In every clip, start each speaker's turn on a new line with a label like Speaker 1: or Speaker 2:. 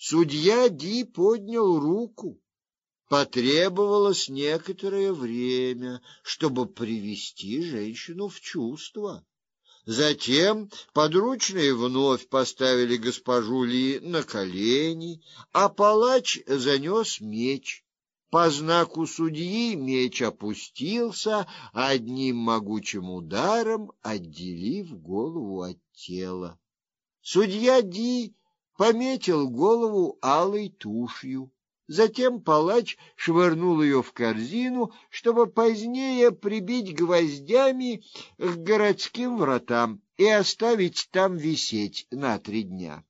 Speaker 1: Судья Ди поднял руку. Потребовалось некоторое время, чтобы привести женщину в чувство. Затем подручные вновь поставили госпожу Ли на колени, а палач занес меч. По знаку судьи меч опустился, одним могучим ударом отделив голову от тела. Судья Ди пометил голову алой тушью. Затем палач швырнул ее в корзину, чтобы позднее прибить гвоздями к городским вратам и оставить там висеть на три дня.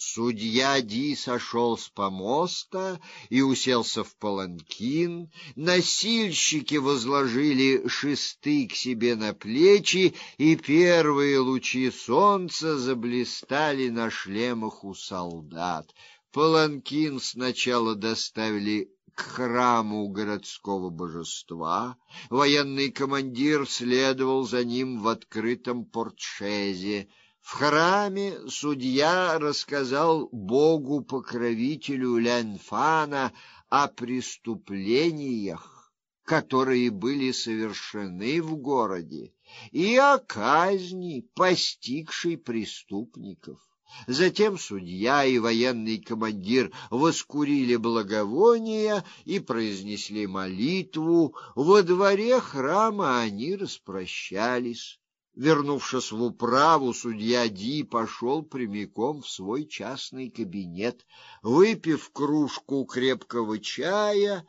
Speaker 1: Судья Ди сошел с помоста и уселся в паланкин. Носильщики возложили шесты к себе на плечи, и первые лучи солнца заблистали на шлемах у солдат. Паланкин сначала доставили к храму городского божества. Военный командир следовал за ним в открытом портшезе. В храме судья рассказал богу-покровителю Лянфана о преступлениях, которые были совершены в городе, и о казни, постигшей преступников. Затем судья и военный командир воскурили благовония и произнесли молитву. Во дворе храма они распрощались. Вернувшись в управу, судья Ди пошел прямиком в свой частный кабинет. Выпив кружку крепкого чая,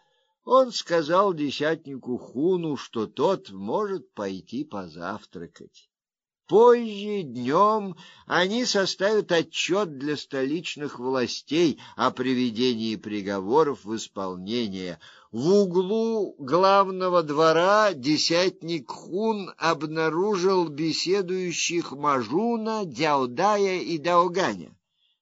Speaker 1: он сказал десятнику Хуну, что тот может пойти позавтракать. Позже днем они составят отчет для столичных властей о приведении приговоров в исполнение. В углу главного двора десятник Хун обнаружил беседующих Мажуна, Дяудая и Дауганя.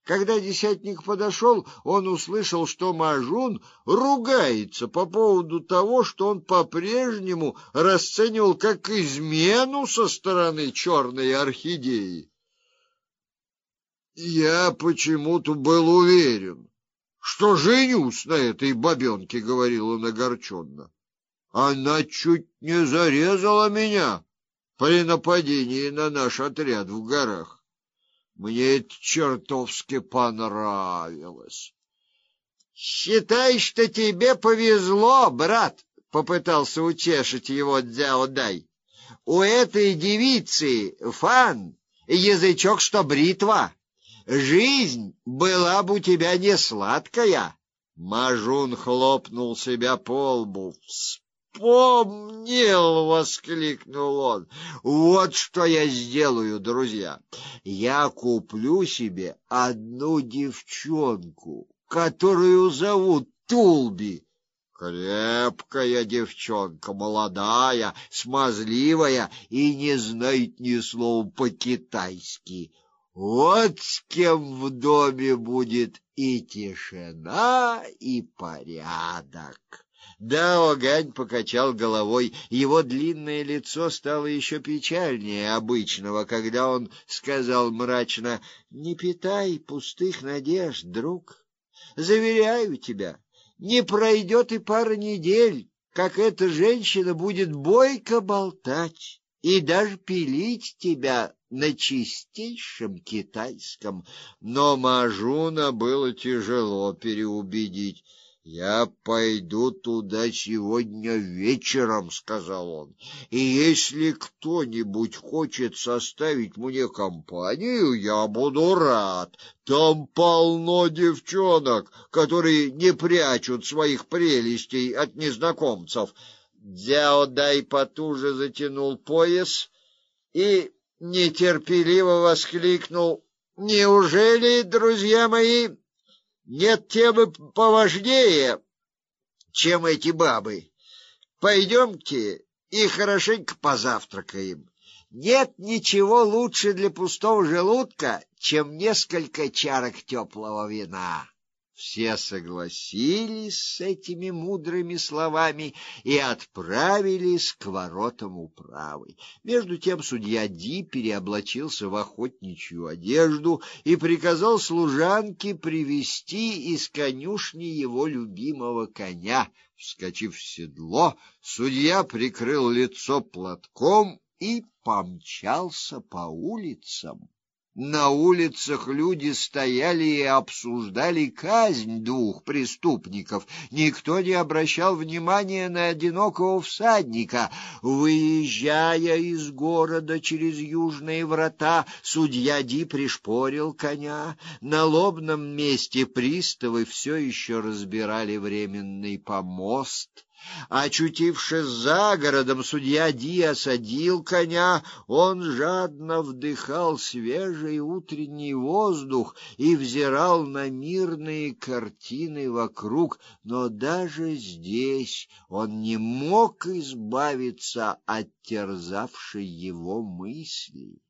Speaker 1: Когда десятник подошел, он услышал, что Мажун ругается по поводу того, что он по-прежнему расценивал как измену со стороны черной орхидеи. Я почему-то был уверен, что женюсь на этой бабенке, — говорил он огорченно. Она чуть не зарезала меня при нападении на наш отряд в горах. Мне это чертовски понравилось. Считай, что тебе повезло, брат, попытался утешить его Дзяо Дай. У этой девицы Фан язычок что бритва. Жизнь была бы у тебя не сладкая. Мажун хлопнул себя по лбу вспомнил, воскликнул он. Вот что я сделаю, друзья. Я куплю себе одну девчонку, которую зовут Тулби. Крепкая девчонка, молодая, смазливая и не знает ни слова по-китайски. Вот с кем в доме будет и тишина, и порядок. Да, Огань покачал головой. Его длинное лицо стало еще печальнее обычного, когда он сказал мрачно: "Не питай пустых надежд, друг. Заверяю тебя, не пройдет и пара недель, как эта женщина будет бойко болтать и даже пилить тебя на чистейшем китайском". Но Мажуна было тяжело переубедить. Я пойду туда сегодня вечером, сказал он. И если кто-нибудь хочет составить мне компанию, я буду рад. Там полно девчонок, которые не прячут своих прелестей от незнакомцев. Дзяо Дай потуже затянул пояс и нетерпеливо воскликнул: "Неужели, друзья мои, нет темы поважнее, чем эти бабы. Пойдемте и хорошенько позавтракаем. Нет ничего лучше для пустого желудка, чем несколько чарок теплого вина. Все согласились с этими мудрыми словами и отправились к воротам управы. Между тем судья Ди переоблачился в охотничью одежду и приказал служанке привести из конюшни его любимого коня. Вскочив в седло, судья прикрыл лицо платком и помчался по улицам. На улицах люди стояли и обсуждали казнь двух преступников. Никто не обращал внимания на одинокого всадника. Выезжая из города через южные врата, судья Ди пришпорил коня. На лобном месте приставы все еще разбирали временный помост. Очутившись за городом, судья Ди осадил коня. Он жадно вдыхал свежий утренний воздух и взирал на мирные картины вокруг, но даже здесь он не мог избавиться от терзавшей его мысли.